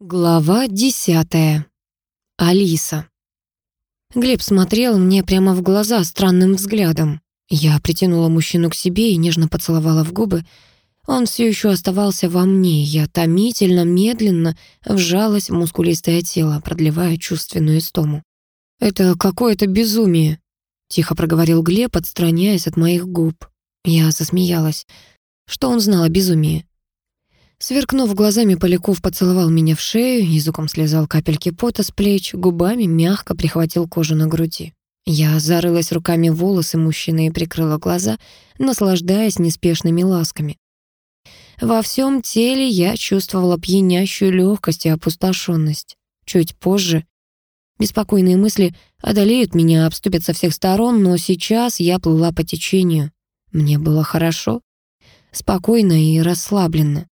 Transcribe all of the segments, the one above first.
Глава десятая. Алиса. Глеб смотрел мне прямо в глаза странным взглядом. Я притянула мужчину к себе и нежно поцеловала в губы. Он все еще оставался во мне. Я томительно, медленно вжалась в мускулистое тело, продлевая чувственную истому. «Это какое-то безумие», — тихо проговорил Глеб, отстраняясь от моих губ. Я засмеялась. Что он знал о безумии? Сверкнув глазами, Поляков поцеловал меня в шею, языком слезал капельки пота с плеч, губами мягко прихватил кожу на груди. Я зарылась руками в волосы мужчины и прикрыла глаза, наслаждаясь неспешными ласками. Во всем теле я чувствовала пьянящую легкость и опустошенность. Чуть позже беспокойные мысли одолеют меня, обступят со всех сторон, но сейчас я плыла по течению. Мне было хорошо, спокойно и расслабленно.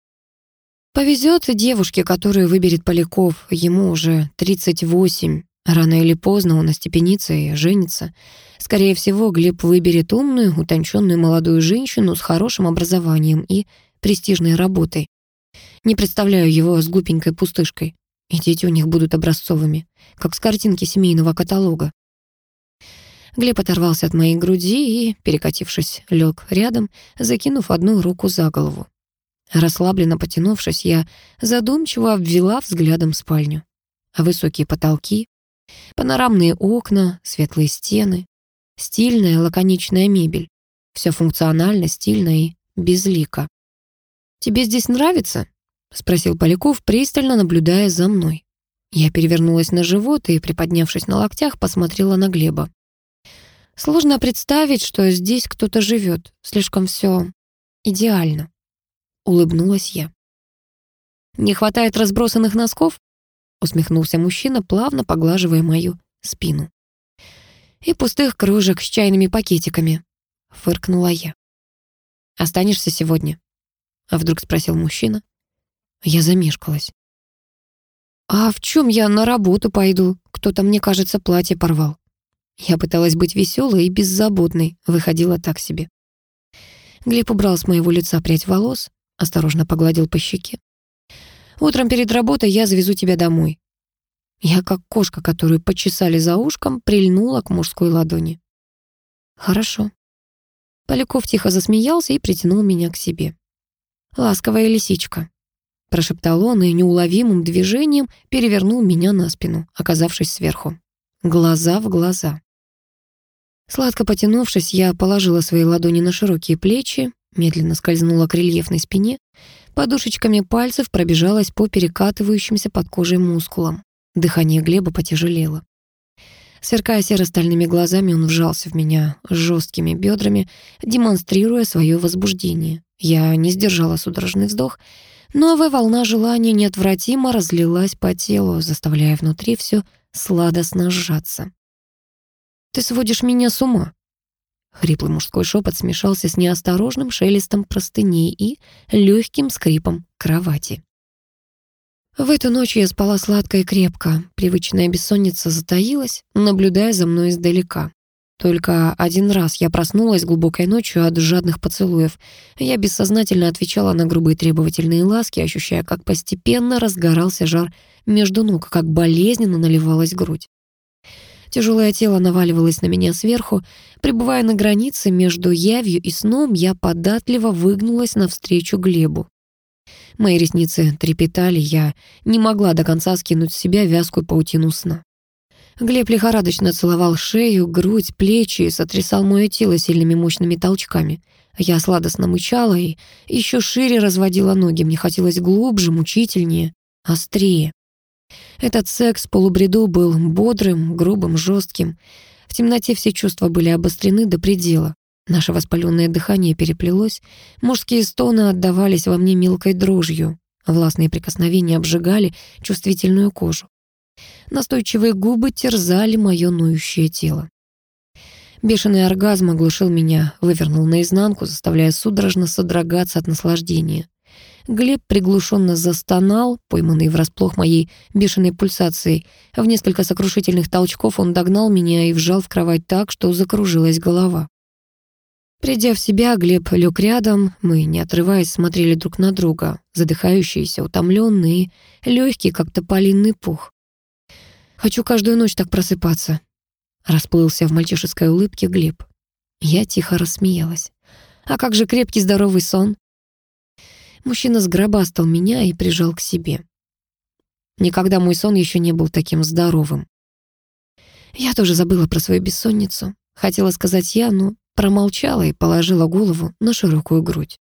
Повезет девушке, которую выберет Поляков. Ему уже 38. Рано или поздно он остепенится и женится. Скорее всего, Глеб выберет умную, утонченную молодую женщину с хорошим образованием и престижной работой. Не представляю его с глупенькой пустышкой. И дети у них будут образцовыми, как с картинки семейного каталога. Глеб оторвался от моей груди и, перекатившись, лег рядом, закинув одну руку за голову. Расслабленно потянувшись, я задумчиво обвела взглядом спальню. Высокие потолки, панорамные окна, светлые стены, стильная лаконичная мебель. Все функционально, стильно и безлико. «Тебе здесь нравится?» — спросил Поляков, пристально наблюдая за мной. Я перевернулась на живот и, приподнявшись на локтях, посмотрела на Глеба. Сложно представить, что здесь кто-то живет. Слишком все идеально. Улыбнулась я. «Не хватает разбросанных носков?» Усмехнулся мужчина, плавно поглаживая мою спину. «И пустых кружек с чайными пакетиками», — фыркнула я. «Останешься сегодня?» — а вдруг спросил мужчина. Я замешкалась. «А в чем я на работу пойду? Кто-то, мне кажется, платье порвал». Я пыталась быть веселой и беззаботной, выходила так себе. Глеб убрал с моего лица прядь волос, Осторожно погладил по щеке. «Утром перед работой я завезу тебя домой». Я, как кошка, которую почесали за ушком, прильнула к мужской ладони. «Хорошо». Поляков тихо засмеялся и притянул меня к себе. «Ласковая лисичка», — прошептал он и неуловимым движением перевернул меня на спину, оказавшись сверху. Глаза в глаза. Сладко потянувшись, я положила свои ладони на широкие плечи, медленно скользнула к рельефной спине, подушечками пальцев пробежалась по перекатывающимся под кожей мускулам. Дыхание Глеба потяжелело. Сверкая серо-стальными глазами, он вжался в меня жесткими бедрами, демонстрируя свое возбуждение. Я не сдержала судорожный вздох. Новая волна желания неотвратимо разлилась по телу, заставляя внутри все сладостно сжаться. «Ты сводишь меня с ума», Хриплый мужской шепот смешался с неосторожным шелестом простыней и легким скрипом кровати. В эту ночь я спала сладко и крепко. Привычная бессонница затаилась, наблюдая за мной издалека. Только один раз я проснулась глубокой ночью от жадных поцелуев. Я бессознательно отвечала на грубые требовательные ласки, ощущая, как постепенно разгорался жар между ног, как болезненно наливалась грудь. Тяжелое тело наваливалось на меня сверху. Пребывая на границе между явью и сном, я податливо выгнулась навстречу Глебу. Мои ресницы трепетали, я не могла до конца скинуть с себя вязкую паутину сна. Глеб лихорадочно целовал шею, грудь, плечи и сотрясал мое тело сильными мощными толчками. Я сладостно мычала и еще шире разводила ноги. Мне хотелось глубже, мучительнее, острее. Этот секс полубреду был бодрым, грубым, жестким. В темноте все чувства были обострены до предела. Наше воспаленное дыхание переплелось, мужские стоны отдавались во мне мелкой дрожью, властные прикосновения обжигали чувствительную кожу. Настойчивые губы терзали мое ноющее тело. Бешеный оргазм оглушил меня, вывернул наизнанку, заставляя судорожно содрогаться от наслаждения. Глеб приглушенно застонал, пойманный врасплох моей бешеной пульсацией. В несколько сокрушительных толчков он догнал меня и вжал в кровать так, что закружилась голова. Придя в себя, Глеб лег рядом, мы, не отрываясь, смотрели друг на друга, задыхающиеся, утомленные, легкие, как тополинный пух. «Хочу каждую ночь так просыпаться», — расплылся в мальчишеской улыбке Глеб. Я тихо рассмеялась. «А как же крепкий здоровый сон?» Мужчина сгробастал меня и прижал к себе. Никогда мой сон еще не был таким здоровым. Я тоже забыла про свою бессонницу. Хотела сказать я, но промолчала и положила голову на широкую грудь.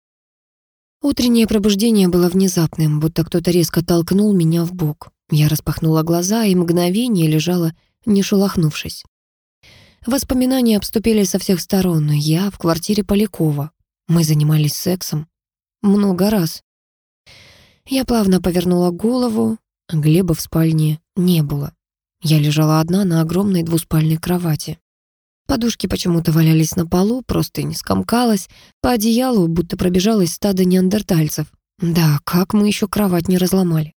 Утреннее пробуждение было внезапным, будто кто-то резко толкнул меня в бок. Я распахнула глаза и мгновение лежала, не шелохнувшись. Воспоминания обступили со всех сторон. Я в квартире Полякова. Мы занимались сексом. Много раз. Я плавно повернула голову. Глеба в спальне не было. Я лежала одна на огромной двуспальной кровати. Подушки почему-то валялись на полу, просто не скомкалась. По одеялу будто пробежалось стадо неандертальцев. Да, как мы еще кровать не разломали.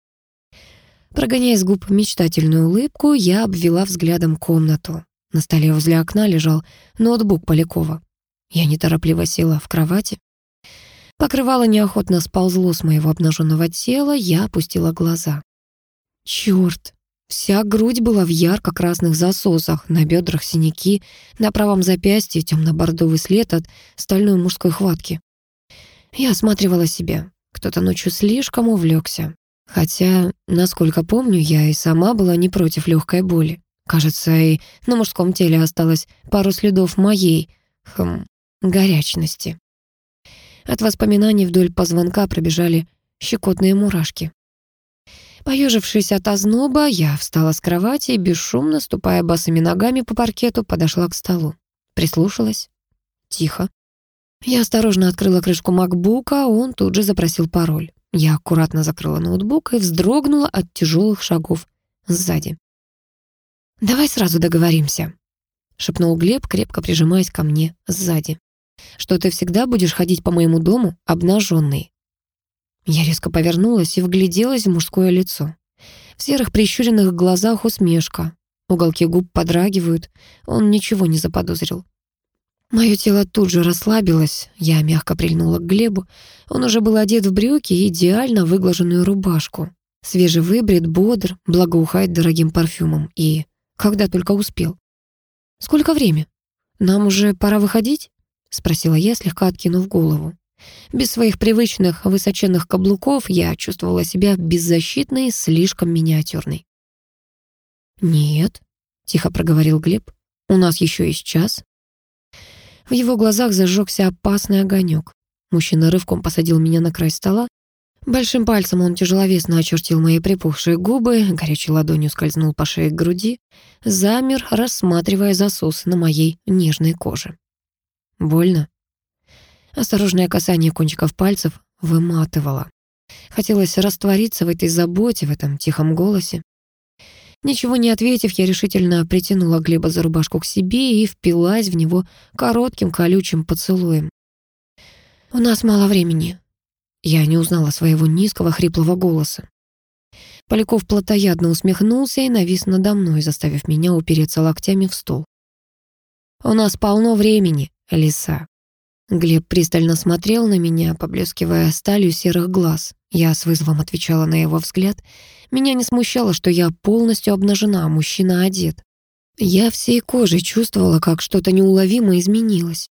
Прогоняя с губ мечтательную улыбку, я обвела взглядом комнату. На столе возле окна лежал ноутбук Полякова. Я неторопливо села в кровати. Покрывало неохотно сползло с моего обнаженного тела, я опустила глаза. Черт, Вся грудь была в ярко-красных засосах, на бедрах синяки, на правом запястье темно-бордовый след от стальной мужской хватки. Я осматривала себя. Кто-то ночью слишком увлекся. Хотя, насколько помню, я и сама была не против легкой боли. Кажется, и на мужском теле осталось пару следов моей, хм, горячности. От воспоминаний вдоль позвонка пробежали щекотные мурашки. Поежившись от озноба, я встала с кровати и, бесшумно, ступая босыми ногами по паркету, подошла к столу. Прислушалась. Тихо. Я осторожно открыла крышку макбука, он тут же запросил пароль. Я аккуратно закрыла ноутбук и вздрогнула от тяжелых шагов сзади. «Давай сразу договоримся», — шепнул Глеб, крепко прижимаясь ко мне сзади. «Что ты всегда будешь ходить по моему дому обнаженный. Я резко повернулась и вгляделась в мужское лицо. В серых прищуренных глазах усмешка. Уголки губ подрагивают. Он ничего не заподозрил. Мое тело тут же расслабилось. Я мягко прильнула к Глебу. Он уже был одет в брюки и идеально выглаженную рубашку. Свежевыбрит, бодр, благоухает дорогим парфюмом. И когда только успел. «Сколько время? Нам уже пора выходить?» — спросила я, слегка откинув голову. Без своих привычных высоченных каблуков я чувствовала себя беззащитной, слишком миниатюрной. «Нет», — тихо проговорил Глеб, — «у нас еще есть час». В его глазах зажегся опасный огонек. Мужчина рывком посадил меня на край стола. Большим пальцем он тяжеловесно очертил мои припухшие губы, горячей ладонью скользнул по шее к груди, замер, рассматривая засос на моей нежной коже. «Больно?» Осторожное касание кончиков пальцев выматывало. Хотелось раствориться в этой заботе, в этом тихом голосе. Ничего не ответив, я решительно притянула Глеба за рубашку к себе и впилась в него коротким колючим поцелуем. «У нас мало времени». Я не узнала своего низкого хриплого голоса. Поляков плотоядно усмехнулся и навис надо мной, заставив меня упереться локтями в стол. «У нас полно времени, лиса». Глеб пристально смотрел на меня, поблескивая сталью серых глаз. Я с вызовом отвечала на его взгляд. Меня не смущало, что я полностью обнажена, а мужчина одет. Я всей кожей чувствовала, как что-то неуловимо изменилось.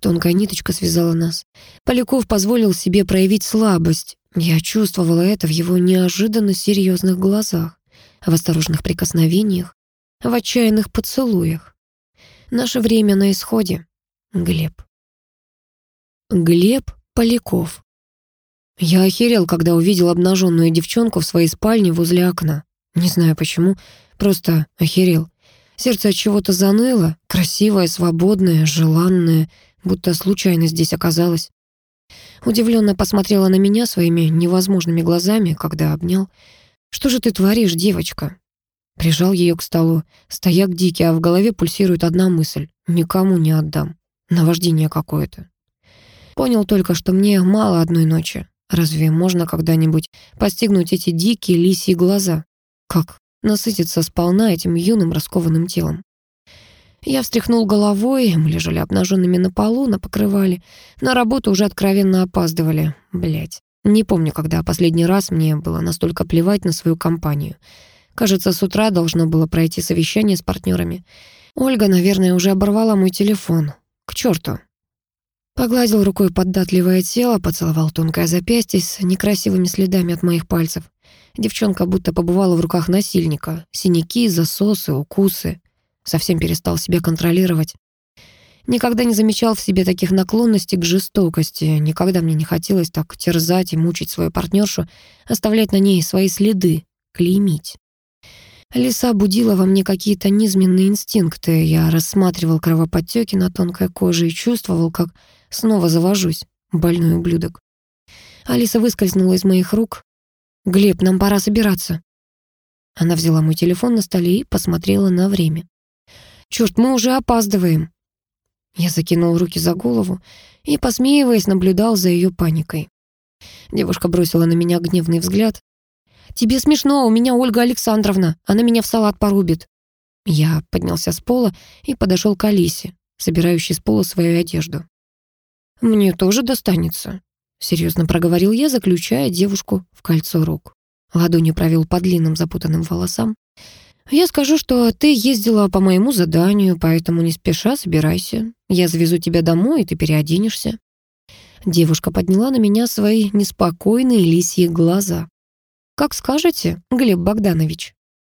Тонкая ниточка связала нас. Поляков позволил себе проявить слабость. Я чувствовала это в его неожиданно серьезных глазах, в осторожных прикосновениях, в отчаянных поцелуях. Наше время на исходе. Глеб. Глеб Поляков. Я охерел, когда увидел обнаженную девчонку в своей спальне возле окна. Не знаю почему, просто охерел. Сердце от чего-то заныло, красивое, свободное, желанное, будто случайно здесь оказалось. Удивленно посмотрела на меня своими невозможными глазами, когда обнял. «Что же ты творишь, девочка?» Прижал ее к столу. Стояк дикий, а в голове пульсирует одна мысль. «Никому не отдам. Наваждение какое-то». Понял только, что мне мало одной ночи. Разве можно когда-нибудь постигнуть эти дикие лисьи глаза? Как насытиться сполна этим юным раскованным телом? Я встряхнул головой, мы лежали обнаженными на полу, на покрывале. На работу уже откровенно опаздывали. Блять. Не помню, когда последний раз мне было настолько плевать на свою компанию. Кажется, с утра должно было пройти совещание с партнерами. Ольга, наверное, уже оборвала мой телефон. К черту. Погладил рукой поддатливое тело, поцеловал тонкое запястье с некрасивыми следами от моих пальцев. Девчонка будто побывала в руках насильника. Синяки, засосы, укусы совсем перестал себя контролировать. Никогда не замечал в себе таких наклонностей к жестокости, никогда мне не хотелось так терзать и мучить свою партнершу, оставлять на ней свои следы, клеймить. Лиса будила во мне какие-то низменные инстинкты. Я рассматривал кровоподтеки на тонкой коже и чувствовал, как снова завожусь, больной ублюдок. Алиса выскользнула из моих рук. «Глеб, нам пора собираться». Она взяла мой телефон на столе и посмотрела на время. Черт, мы уже опаздываем!» Я закинул руки за голову и, посмеиваясь, наблюдал за ее паникой. Девушка бросила на меня гневный взгляд. «Тебе смешно, у меня Ольга Александровна, она меня в салат порубит». Я поднялся с пола и подошел к Алисе, собирающей с пола свою одежду. «Мне тоже достанется», — серьезно проговорил я, заключая девушку в кольцо рук. Ладонью провел по длинным запутанным волосам. «Я скажу, что ты ездила по моему заданию, поэтому не спеша собирайся. Я завезу тебя домой, и ты переоденешься». Девушка подняла на меня свои неспокойные лисьи глаза. «Как скажете, Глеб Богданович».